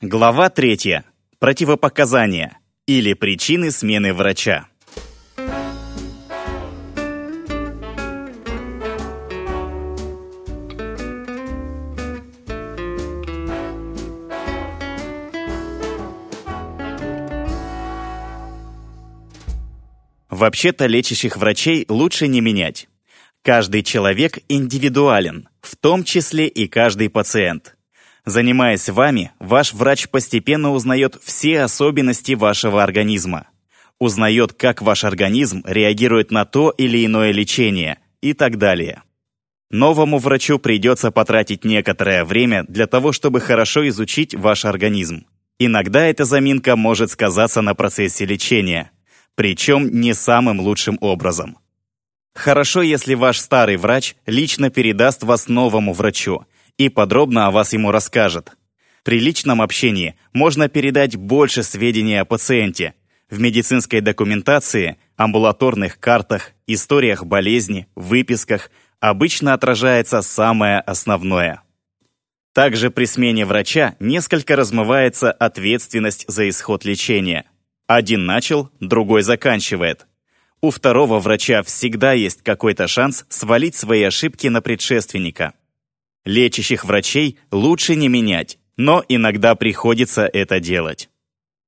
Глава 3. Противопоказания или причины смены врача. Вообще-то лечащих врачей лучше не менять. Каждый человек индивидуален, в том числе и каждый пациент – Занимаясь вами, ваш врач постепенно узнает все особенности вашего организма. Узнает, как ваш организм реагирует на то или иное лечение и так далее. Новому врачу придется потратить некоторое время для того, чтобы хорошо изучить ваш организм. Иногда эта заминка может сказаться на процессе лечения, причем не самым лучшим образом. Хорошо, если ваш старый врач лично передаст вас новому врачу – и подробно о вас ему расскажет. При личном общении можно передать больше сведений о пациенте. В медицинской документации, амбулаторных картах, историях болезни, выписках обычно отражается самое основное. Также при смене врача несколько размывается ответственность за исход лечения. Один начал, другой заканчивает. У второго врача всегда есть какой-то шанс свалить свои ошибки на предшественника. Лечащих врачей лучше не менять, но иногда приходится это делать.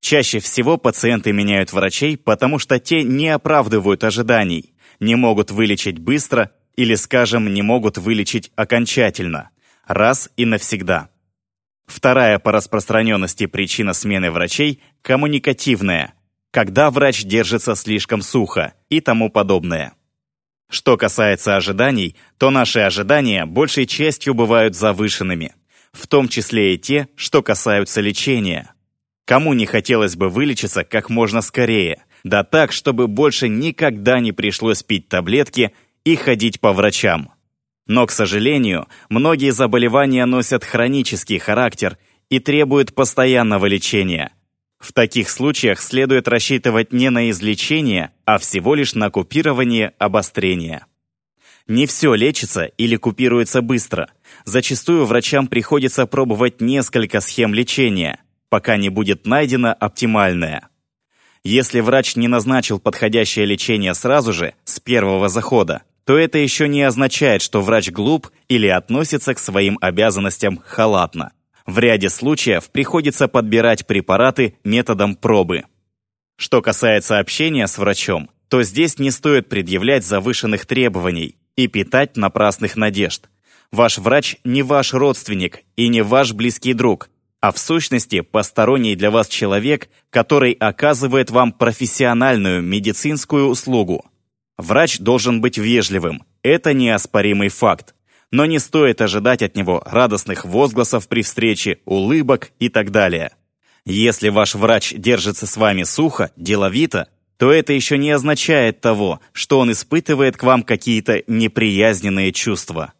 Чаще всего пациенты меняют врачей, потому что те не оправдывают ожиданий, не могут вылечить быстро или, скажем, не могут вылечить окончательно, раз и навсегда. Вторая по распространенности причина смены врачей – коммуникативная, когда врач держится слишком сухо и тому подобное. Что касается ожиданий, то наши ожидания большей частью бывают завышенными, в том числе и те, что касаются лечения. Кому не хотелось бы вылечиться как можно скорее, да так, чтобы больше никогда не пришлось пить таблетки и ходить по врачам. Но, к сожалению, многие заболевания носят хронический характер и требуют постоянного лечения – в таких случаях следует рассчитывать не на излечение, а всего лишь на купирование обострения. Не все лечится или купируется быстро. Зачастую врачам приходится пробовать несколько схем лечения, пока не будет найдено оптимальное. Если врач не назначил подходящее лечение сразу же, с первого захода, то это еще не означает, что врач глуп или относится к своим обязанностям халатно. В ряде случаев приходится подбирать препараты методом пробы. Что касается общения с врачом, то здесь не стоит предъявлять завышенных требований и питать напрасных надежд. Ваш врач не ваш родственник и не ваш близкий друг, а в сущности посторонний для вас человек, который оказывает вам профессиональную медицинскую услугу. Врач должен быть вежливым, это неоспоримый факт но не стоит ожидать от него радостных возгласов при встрече, улыбок и так далее. Если ваш врач держится с вами сухо, деловито, то это еще не означает того, что он испытывает к вам какие-то неприязненные чувства.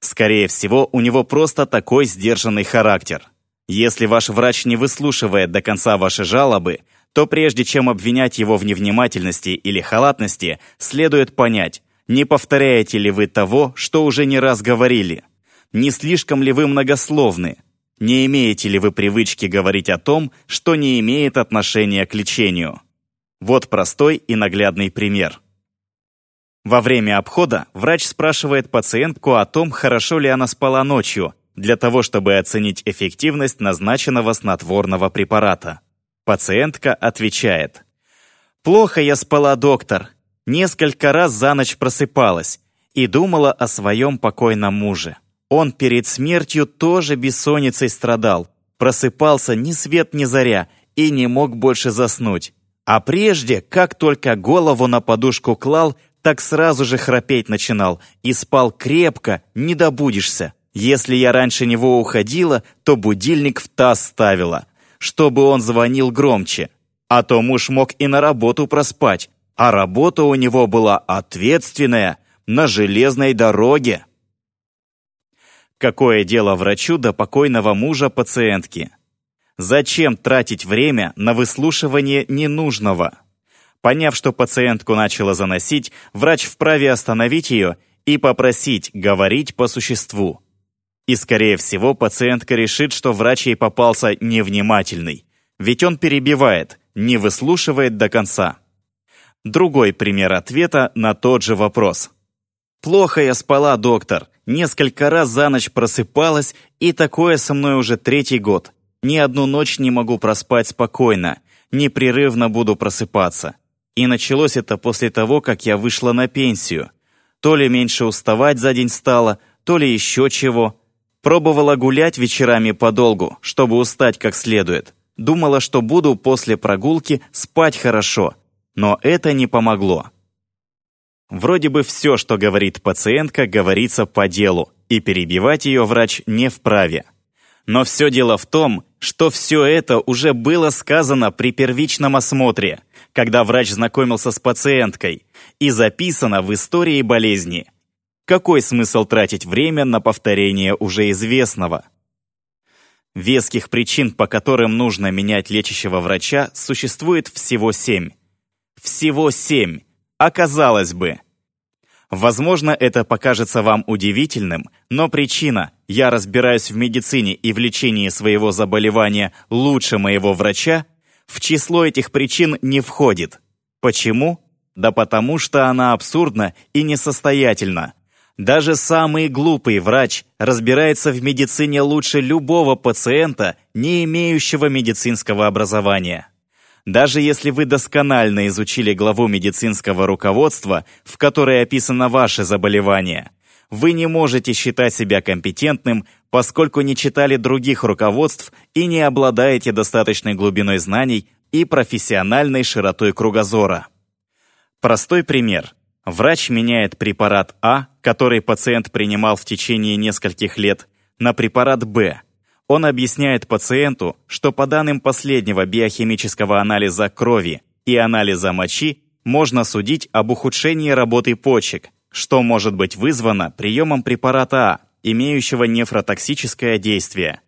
Скорее всего, у него просто такой сдержанный характер. Если ваш врач не выслушивает до конца ваши жалобы, то прежде чем обвинять его в невнимательности или халатности, следует понять, не повторяете ли вы того, что уже не раз говорили? Не слишком ли вы многословны? Не имеете ли вы привычки говорить о том, что не имеет отношения к лечению? Вот простой и наглядный пример. Во время обхода врач спрашивает пациентку о том, хорошо ли она спала ночью, для того, чтобы оценить эффективность назначенного снотворного препарата. Пациентка отвечает. «Плохо я спала, доктор несколько раз за ночь просыпалась и думала о своем покойном муже. Он перед смертью тоже бессонницей страдал, просыпался ни свет ни заря и не мог больше заснуть. А прежде, как только голову на подушку клал, так сразу же храпеть начинал и спал крепко, не добудешься. Если я раньше него уходила, то будильник в таз ставила, чтобы он звонил громче. А то муж мог и на работу проспать, а работа у него была ответственная, на железной дороге. Какое дело врачу до покойного мужа пациентки? Зачем тратить время на выслушивание ненужного? Поняв, что пациентку начала заносить, врач вправе остановить ее и попросить говорить по существу. И, скорее всего, пациентка решит, что врач ей попался невнимательный, ведь он перебивает, не выслушивает до конца. Другой пример ответа на тот же вопрос. «Плохо я спала, доктор. Несколько раз за ночь просыпалась, и такое со мной уже третий год. Ни одну ночь не могу проспать спокойно. Непрерывно буду просыпаться. И началось это после того, как я вышла на пенсию. То ли меньше уставать за день стало, то ли еще чего. Пробовала гулять вечерами подолгу, чтобы устать как следует. Думала, что буду после прогулки спать хорошо, но это не помогло. Вроде бы все, что говорит пациентка, говорится по делу, и перебивать ее врач не вправе. Но все дело в том, что все это уже было сказано при первичном осмотре, когда врач знакомился с пациенткой, и записано в истории болезни. Какой смысл тратить время на повторение уже известного? Веских причин, по которым нужно менять лечащего врача, существует всего семь. Всего семь. Оказалось бы. Возможно, это покажется вам удивительным, но причина «я разбираюсь в медицине и в лечении своего заболевания лучше моего врача» в число этих причин не входит. Почему? Да потому что она абсурдна и несостоятельна. Даже самый глупый врач разбирается в медицине лучше любого пациента, не имеющего медицинского образования. Даже если вы досконально изучили главу медицинского руководства, в которой описано ваше заболевание, вы не можете считать себя компетентным, поскольку не читали других руководств и не обладаете достаточной глубиной знаний и профессиональной широтой кругозора. Простой пример. Врач меняет препарат А, который пациент принимал в течение нескольких лет, на препарат Б. Он объясняет пациенту, что по данным последнего биохимического анализа крови и анализа мочи можно судить об ухудшении работы почек, что может быть вызвано приемом препарата А, имеющего нефротоксическое действие.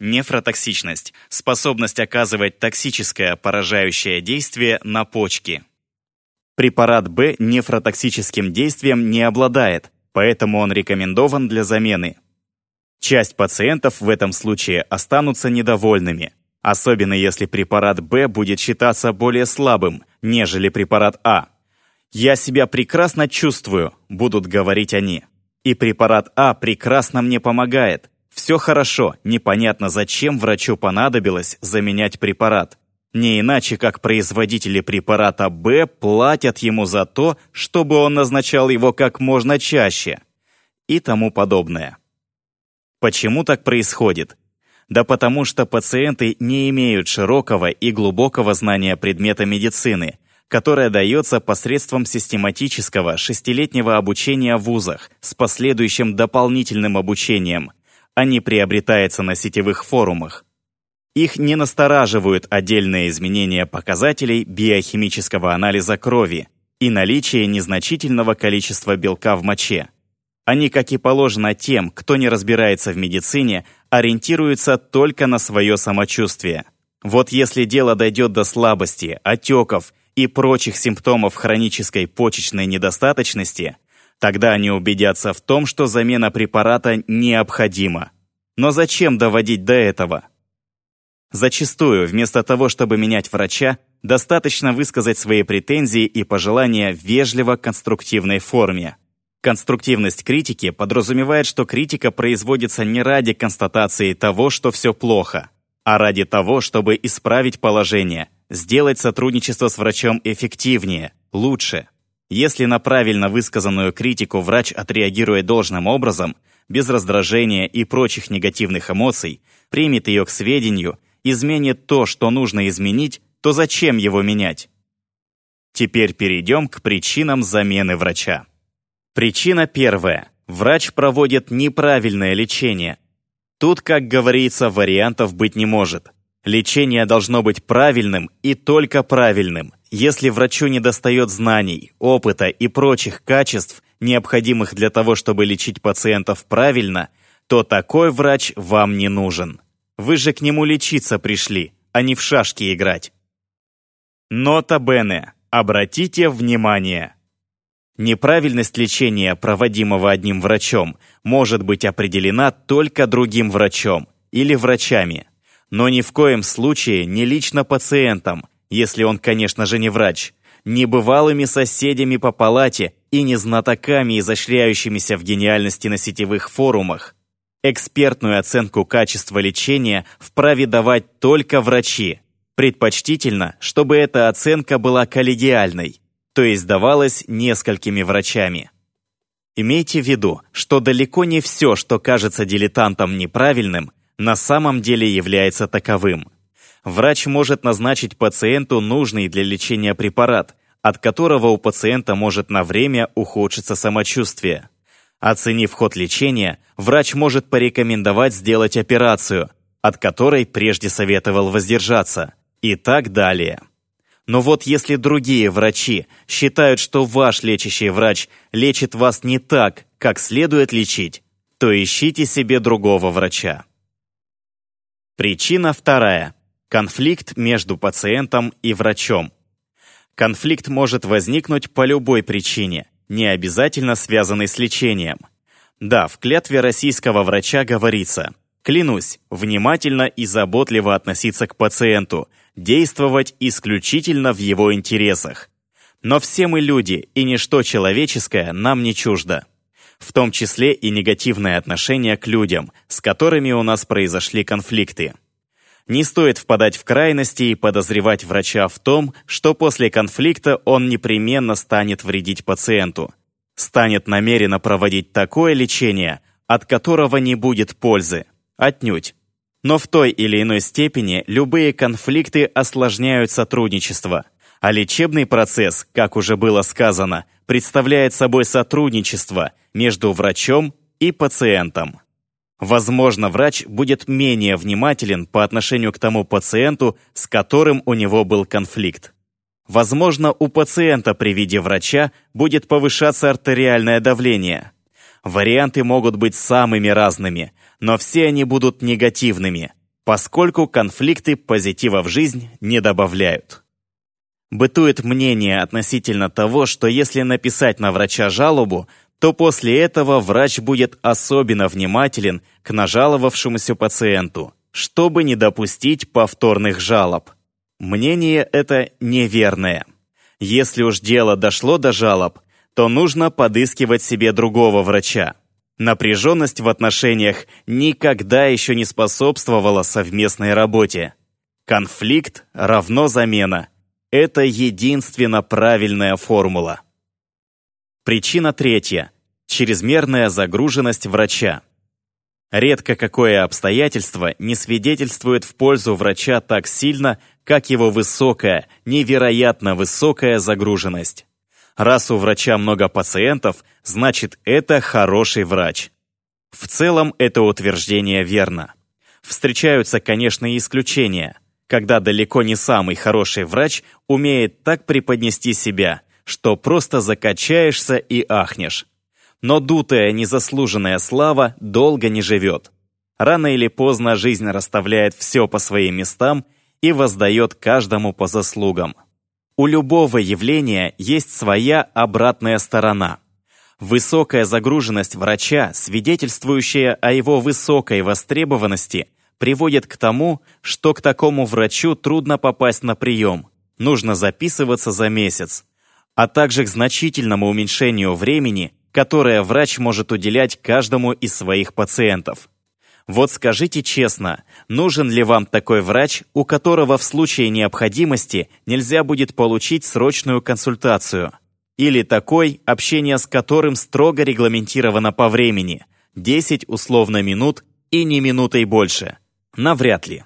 Нефротоксичность – способность оказывать токсическое поражающее действие на почки. Препарат Б нефротоксическим действием не обладает, поэтому он рекомендован для замены. Часть пациентов в этом случае останутся недовольными, особенно если препарат Б будет считаться более слабым, нежели препарат А. «Я себя прекрасно чувствую», — будут говорить они. «И препарат А прекрасно мне помогает. Все хорошо, непонятно, зачем врачу понадобилось заменять препарат. Не иначе, как производители препарата Б платят ему за то, чтобы он назначал его как можно чаще. И тому подобное. Почему так происходит? Да потому что пациенты не имеют широкого и глубокого знания предмета медицины, которое дается посредством систематического шестилетнего обучения в вузах с последующим дополнительным обучением, а не приобретается на сетевых форумах. Их не настораживают отдельные изменения показателей биохимического анализа крови и наличие незначительного количества белка в моче. Они, как и положено тем, кто не разбирается в медицине, ориентируются только на свое самочувствие. Вот если дело дойдет до слабости, отеков и прочих симптомов хронической почечной недостаточности, тогда они убедятся в том, что замена препарата необходима. Но зачем доводить до этого? Зачастую, вместо того, чтобы менять врача, достаточно высказать свои претензии и пожелания в вежливо-конструктивной форме. Конструктивность критики подразумевает, что критика производится не ради констатации того, что все плохо, а ради того, чтобы исправить положение, сделать сотрудничество с врачом эффективнее, лучше. Если на правильно высказанную критику врач отреагирует должным образом, без раздражения и прочих негативных эмоций, примет ее к сведению изменит то, что нужно изменить, то зачем его менять? Теперь перейдем к причинам замены врача. Причина первая. Врач проводит неправильное лечение. Тут, как говорится, вариантов быть не может. Лечение должно быть правильным и только правильным. Если врачу недостает знаний, опыта и прочих качеств, необходимых для того, чтобы лечить пациентов правильно, то такой врач вам не нужен. Вы же к нему лечиться пришли, а не в шашки играть. Нота Бене. Обратите внимание. Неправильность лечения, проводимого одним врачом, может быть определена только другим врачом или врачами, но ни в коем случае не лично пациентом, если он, конечно же, не врач, не бывалыми соседями по палате и не знатоками, изощряющимися в гениальности на сетевых форумах. Экспертную оценку качества лечения вправе давать только врачи. Предпочтительно, чтобы эта оценка была коллегиальной, то есть давалась несколькими врачами. Имейте в виду, что далеко не все, что кажется дилетантам неправильным, на самом деле является таковым. Врач может назначить пациенту нужный для лечения препарат, от которого у пациента может на время ухудшиться самочувствие. Оценив ход лечения, врач может порекомендовать сделать операцию, от которой прежде советовал воздержаться, и так далее. Но вот если другие врачи считают, что ваш лечащий врач лечит вас не так, как следует лечить, то ищите себе другого врача. Причина вторая. Конфликт между пациентом и врачом. Конфликт может возникнуть по любой причине, не обязательно связанной с лечением. Да, в клятве российского врача говорится «Клянусь, внимательно и заботливо относиться к пациенту, действовать исключительно в его интересах. Но все мы люди, и ничто человеческое нам не чуждо. В том числе и негативное отношение к людям, с которыми у нас произошли конфликты. Не стоит впадать в крайности и подозревать врача в том, что после конфликта он непременно станет вредить пациенту. Станет намеренно проводить такое лечение, от которого не будет пользы. Отнюдь. Но в той или иной степени любые конфликты осложняют сотрудничество. А лечебный процесс, как уже было сказано, представляет собой сотрудничество между врачом и пациентом. Возможно, врач будет менее внимателен по отношению к тому пациенту, с которым у него был конфликт. Возможно, у пациента при виде врача будет повышаться артериальное давление. Варианты могут быть самыми разными, но все они будут негативными, поскольку конфликты позитива в жизнь не добавляют. Бытует мнение относительно того, что если написать на врача жалобу, то после этого врач будет особенно внимателен к нажаловавшемуся пациенту, чтобы не допустить повторных жалоб. Мнение это неверное. Если уж дело дошло до жалоб, то нужно подыскивать себе другого врача. Напряженность в отношениях никогда еще не способствовала совместной работе. Конфликт равно замена. Это единственно правильная формула. Причина третья. Чрезмерная загруженность врача. Редко какое обстоятельство не свидетельствует в пользу врача так сильно, как его высокая, невероятно высокая загруженность. Раз у врача много пациентов, значит это хороший врач. В целом это утверждение верно. Встречаются, конечно, и исключения, когда далеко не самый хороший врач умеет так преподнести себя, что просто закачаешься и ахнешь. Но дутая, незаслуженная слава долго не живет. Рано или поздно жизнь расставляет все по своим местам и воздает каждому по заслугам. У любого явления есть своя обратная сторона. Высокая загруженность врача, свидетельствующая о его высокой востребованности, приводит к тому, что к такому врачу трудно попасть на прием. Нужно записываться за месяц. А также к значительному уменьшению времени, которое врач может уделять каждому из своих пациентов. Вот скажите честно, нужен ли вам такой врач, у которого в случае необходимости нельзя будет получить срочную консультацию? Или такой, общение с которым строго регламентировано по времени, 10 условно минут и не минутой больше? Навряд ли.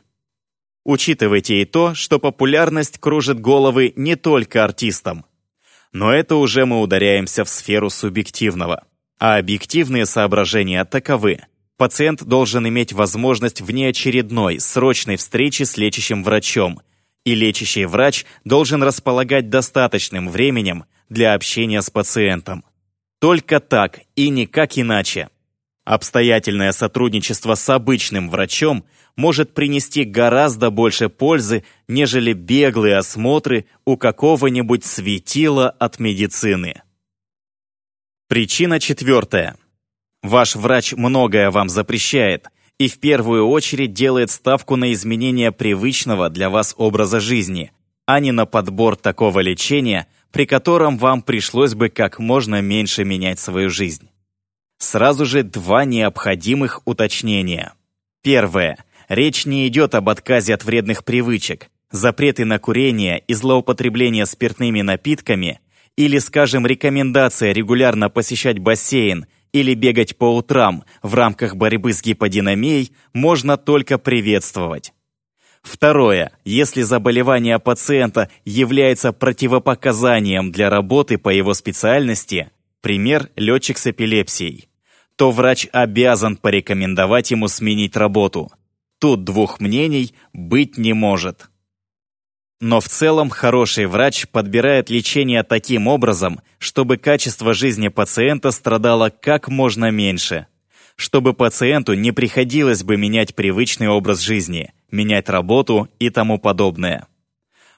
Учитывайте и то, что популярность кружит головы не только артистам. Но это уже мы ударяемся в сферу субъективного. А объективные соображения таковы – Пациент должен иметь возможность внеочередной, срочной встречи с лечащим врачом, и лечащий врач должен располагать достаточным временем для общения с пациентом. Только так и никак иначе. Обстоятельное сотрудничество с обычным врачом может принести гораздо больше пользы, нежели беглые осмотры у какого-нибудь светила от медицины. Причина четвертая. Ваш врач многое вам запрещает и в первую очередь делает ставку на изменение привычного для вас образа жизни, а не на подбор такого лечения, при котором вам пришлось бы как можно меньше менять свою жизнь. Сразу же два необходимых уточнения. Первое. Речь не идет об отказе от вредных привычек, запреты на курение и злоупотребление спиртными напитками или, скажем, рекомендация регулярно посещать бассейн или бегать по утрам в рамках борьбы с гиподинамией можно только приветствовать. Второе. Если заболевание пациента является противопоказанием для работы по его специальности, пример – летчик с эпилепсией, то врач обязан порекомендовать ему сменить работу. Тут двух мнений быть не может. Но в целом хороший врач подбирает лечение таким образом, чтобы качество жизни пациента страдало как можно меньше. Чтобы пациенту не приходилось бы менять привычный образ жизни, менять работу и тому подобное.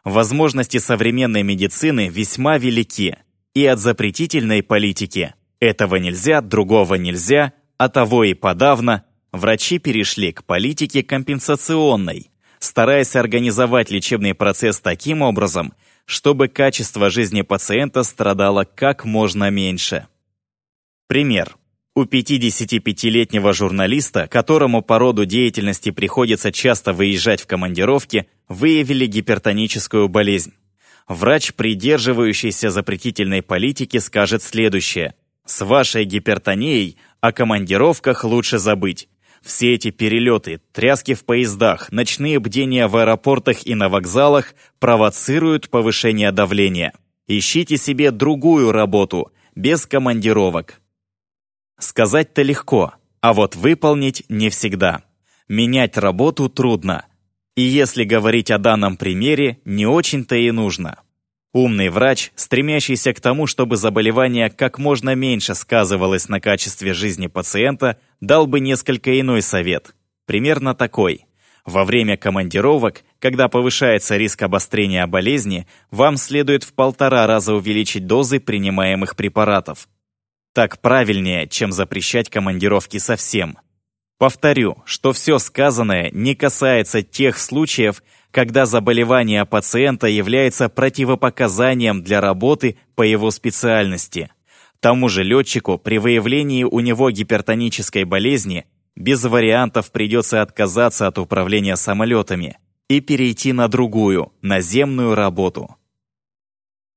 Возможности современной медицины весьма велики, и от запретительной политики «этого нельзя, другого нельзя», а того и подавно врачи перешли к политике компенсационной, стараясь организовать лечебный процесс таким образом, чтобы качество жизни пациента страдало как можно меньше. Пример. У 55-летнего журналиста, которому по роду деятельности приходится часто выезжать в командировки, выявили гипертоническую болезнь. Врач, придерживающийся запретительной политики, скажет следующее. «С вашей гипертонией о командировках лучше забыть. Все эти перелеты, тряски в поездах, ночные бдения в аэропортах и на вокзалах провоцируют повышение давления. Ищите себе другую работу, без командировок. Сказать-то легко, а вот выполнить не всегда. Менять работу трудно. И если говорить о данном примере, не очень-то и нужно. Умный врач, стремящийся к тому, чтобы заболевание как можно меньше сказывалось на качестве жизни пациента, дал бы несколько иной совет. Примерно такой. Во время командировок, когда повышается риск обострения болезни, вам следует в полтора раза увеличить дозы принимаемых препаратов. Так правильнее, чем запрещать командировки совсем. Повторю, что все сказанное не касается тех случаев, когда заболевание пациента является противопоказанием для работы по его специальности. Тому же летчику при выявлении у него гипертонической болезни без вариантов придется отказаться от управления самолетами и перейти на другую, наземную работу.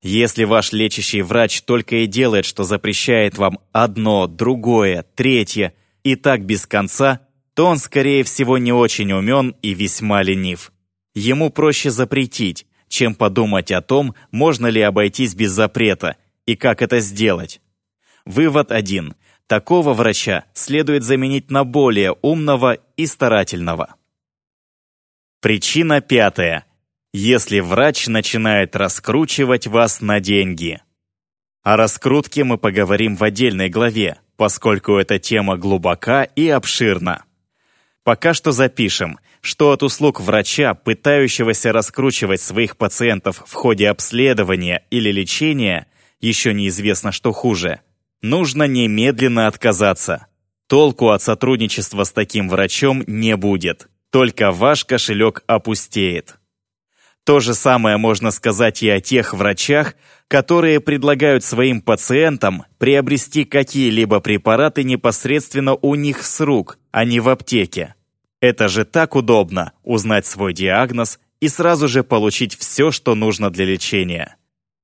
Если ваш лечащий врач только и делает, что запрещает вам одно, другое, третье, и так без конца, то он, скорее всего, не очень умен и весьма ленив. Ему проще запретить, чем подумать о том, можно ли обойтись без запрета и как это сделать. Вывод один. Такого врача следует заменить на более умного и старательного. Причина пятая. Если врач начинает раскручивать вас на деньги. О раскрутке мы поговорим в отдельной главе, поскольку эта тема глубока и обширна. Пока что запишем, что от услуг врача, пытающегося раскручивать своих пациентов в ходе обследования или лечения, еще неизвестно, что хуже, нужно немедленно отказаться. Толку от сотрудничества с таким врачом не будет, только ваш кошелек опустеет. То же самое можно сказать и о тех врачах, которые предлагают своим пациентам приобрести какие-либо препараты непосредственно у них с рук, а не в аптеке. Это же так удобно – узнать свой диагноз и сразу же получить все, что нужно для лечения.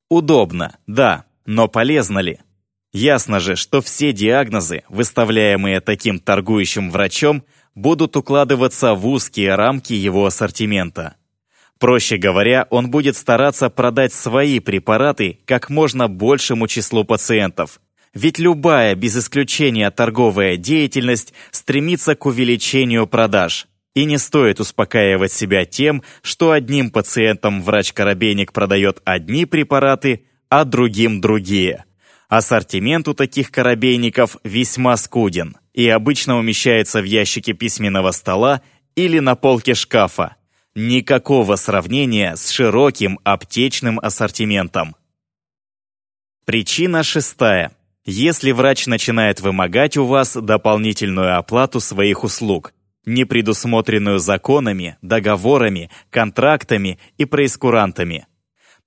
Удобно, да, но полезно ли? Ясно же, что все диагнозы, выставляемые таким торгующим врачом, будут укладываться в узкие рамки его ассортимента – Проще говоря, он будет стараться продать свои препараты как можно большему числу пациентов. Ведь любая, без исключения торговая деятельность, стремится к увеличению продаж. И не стоит успокаивать себя тем, что одним пациентам врач-коробейник продает одни препараты, а другим другие. Ассортимент у таких коробейников весьма скуден и обычно умещается в ящике письменного стола или на полке шкафа, Никакого сравнения с широким аптечным ассортиментом. Причина шестая. Если врач начинает вымогать у вас дополнительную оплату своих услуг, не предусмотренную законами, договорами, контрактами и проискурантами.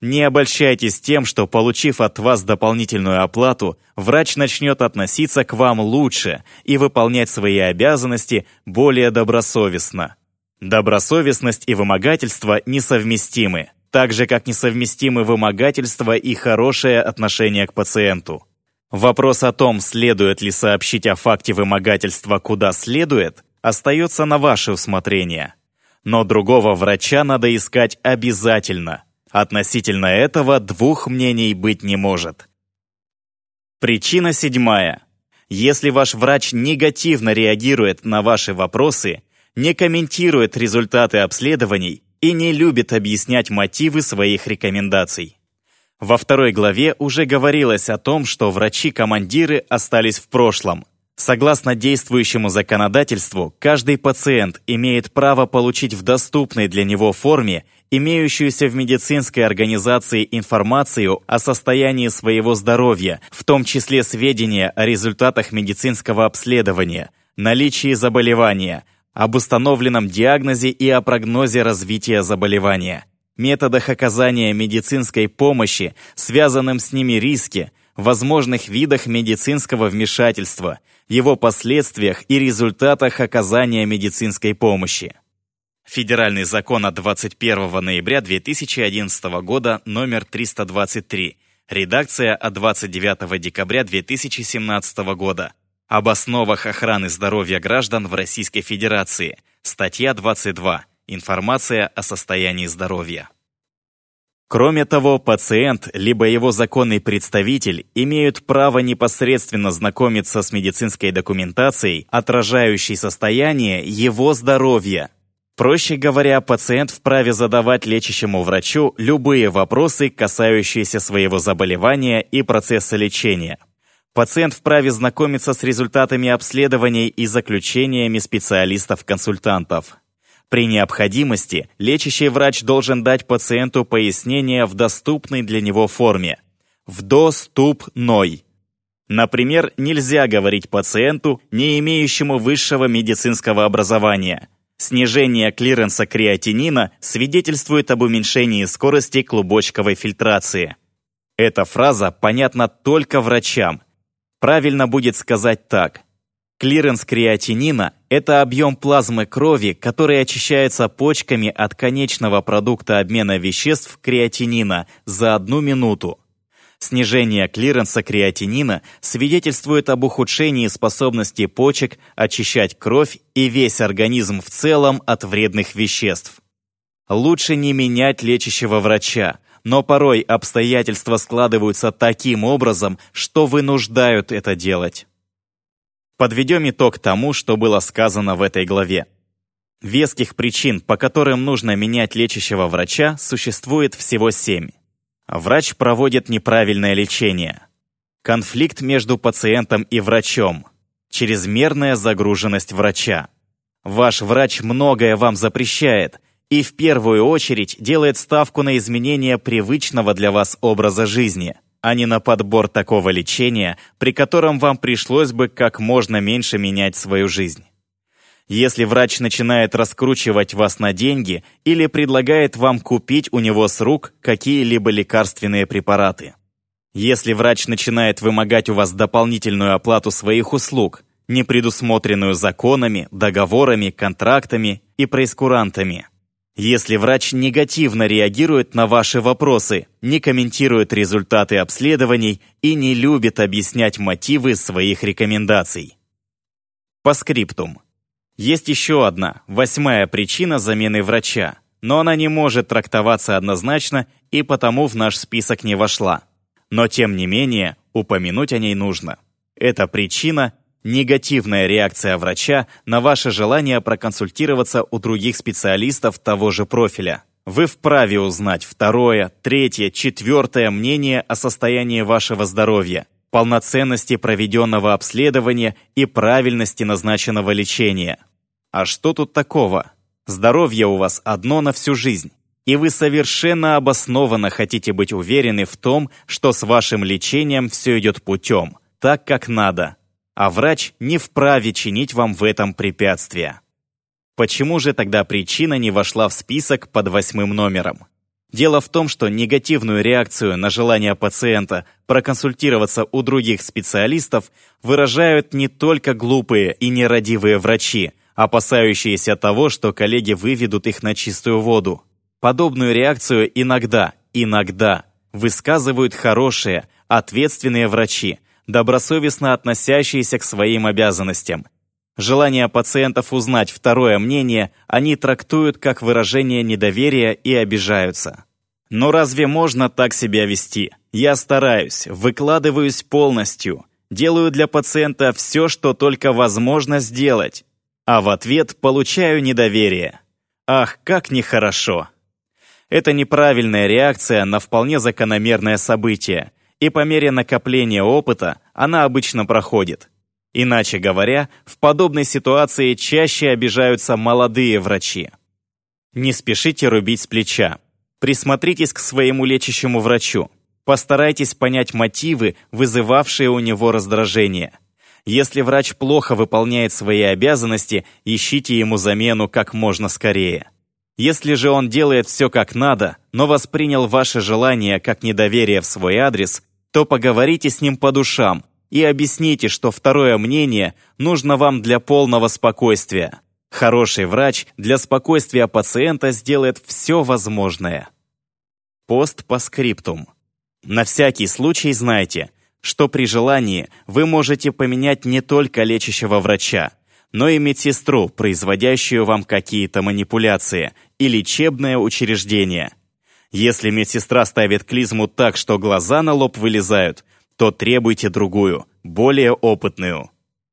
Не обольщайтесь тем, что, получив от вас дополнительную оплату, врач начнет относиться к вам лучше и выполнять свои обязанности более добросовестно. Добросовестность и вымогательство несовместимы, так же, как несовместимы вымогательство и хорошее отношение к пациенту. Вопрос о том, следует ли сообщить о факте вымогательства куда следует, остается на ваше усмотрение. Но другого врача надо искать обязательно. Относительно этого двух мнений быть не может. Причина седьмая. Если ваш врач негативно реагирует на ваши вопросы, не комментирует результаты обследований и не любит объяснять мотивы своих рекомендаций. Во второй главе уже говорилось о том, что врачи-командиры остались в прошлом – Согласно действующему законодательству, каждый пациент имеет право получить в доступной для него форме имеющуюся в медицинской организации информацию о состоянии своего здоровья, в том числе сведения о результатах медицинского обследования, наличии заболевания, об установленном диагнозе и о прогнозе развития заболевания, методах оказания медицинской помощи, связанным с ними риске, возможных видах медицинского вмешательства – его последствиях и результатах оказания медицинской помощи. Федеральный закон от 21 ноября 2011 года номер 323, редакция от 29 декабря 2017 года, об основах охраны здоровья граждан в Российской Федерации, статья 22, информация о состоянии здоровья. Кроме того, пациент либо его законный представитель имеют право непосредственно знакомиться с медицинской документацией, отражающей состояние его здоровья. Проще говоря, пациент вправе задавать лечащему врачу любые вопросы, касающиеся своего заболевания и процесса лечения. Пациент вправе знакомиться с результатами обследований и заключениями специалистов-консультантов. При необходимости лечащий врач должен дать пациенту пояснение в доступной для него форме. В доступной. Например, нельзя говорить пациенту, не имеющему высшего медицинского образования. Снижение клиренса креатинина свидетельствует об уменьшении скорости клубочковой фильтрации. Эта фраза понятна только врачам. Правильно будет сказать так – Клиренс креатинина – это объем плазмы крови, который очищается почками от конечного продукта обмена веществ креатинина за одну минуту. Снижение клиренса креатинина свидетельствует об ухудшении способности почек очищать кровь и весь организм в целом от вредных веществ. Лучше не менять лечащего врача, но порой обстоятельства складываются таким образом, что вынуждают это делать. Подведем итог тому, что было сказано в этой главе. Веских причин, по которым нужно менять лечащего врача, существует всего семь. Врач проводит неправильное лечение. Конфликт между пациентом и врачом. Чрезмерная загруженность врача. Ваш врач многое вам запрещает и в первую очередь делает ставку на изменение привычного для вас образа жизни – а не на подбор такого лечения, при котором вам пришлось бы как можно меньше менять свою жизнь. Если врач начинает раскручивать вас на деньги или предлагает вам купить у него с рук какие-либо лекарственные препараты. Если врач начинает вымогать у вас дополнительную оплату своих услуг, не предусмотренную законами, договорами, контрактами и прескурантами – если врач негативно реагирует на ваши вопросы, не комментирует результаты обследований и не любит объяснять мотивы своих рекомендаций. По скриптум. Есть еще одна, восьмая причина замены врача, но она не может трактоваться однозначно и потому в наш список не вошла. Но тем не менее, упомянуть о ней нужно. Эта причина негативная реакция врача на ваше желание проконсультироваться у других специалистов того же профиля. Вы вправе узнать второе, третье, четвертое мнение о состоянии вашего здоровья, полноценности проведенного обследования и правильности назначенного лечения. А что тут такого? Здоровье у вас одно на всю жизнь. И вы совершенно обоснованно хотите быть уверены в том, что с вашим лечением все идет путем – так, как надо, а врач не вправе чинить вам в этом препятствия. Почему же тогда причина не вошла в список под восьмым номером? Дело в том, что негативную реакцию на желание пациента проконсультироваться у других специалистов выражают не только глупые и нерадивые врачи, опасающиеся того, что коллеги выведут их на чистую воду. Подобную реакцию иногда, иногда высказывают хорошие, ответственные врачи, добросовестно относящиеся к своим обязанностям. Желание пациентов узнать второе мнение они трактуют как выражение недоверия и обижаются. Но разве можно так себя вести? Я стараюсь, выкладываюсь полностью, делаю для пациента все, что только возможно сделать, а в ответ получаю недоверие. Ах, как нехорошо! Это неправильная реакция на вполне закономерное событие, и по мере накопления опыта она обычно проходит. Иначе говоря, в подобной ситуации чаще обижаются молодые врачи. Не спешите рубить с плеча. Присмотритесь к своему лечащему врачу. Постарайтесь понять мотивы, вызывавшие у него раздражение. Если врач плохо выполняет свои обязанности, ищите ему замену как можно скорее. Если же он делает все как надо, но воспринял ваше желание как недоверие в свой адрес, то поговорите с ним по душам, и объясните, что второе мнение нужно вам для полного спокойствия. Хороший врач для спокойствия пациента сделает все возможное. Пост по скриптум. На всякий случай знайте, что при желании вы можете поменять не только лечащего врача, но и медсестру, производящую вам какие-то манипуляции, и лечебное учреждение. Если медсестра ставит клизму так, что глаза на лоб вылезают, то требуйте другую, более опытную.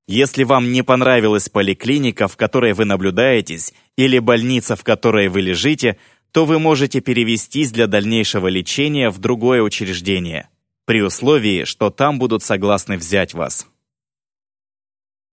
Если вам не понравилась поликлиника, в которой вы наблюдаетесь, или больница, в которой вы лежите, то вы можете перевестись для дальнейшего лечения в другое учреждение, при условии, что там будут согласны взять вас.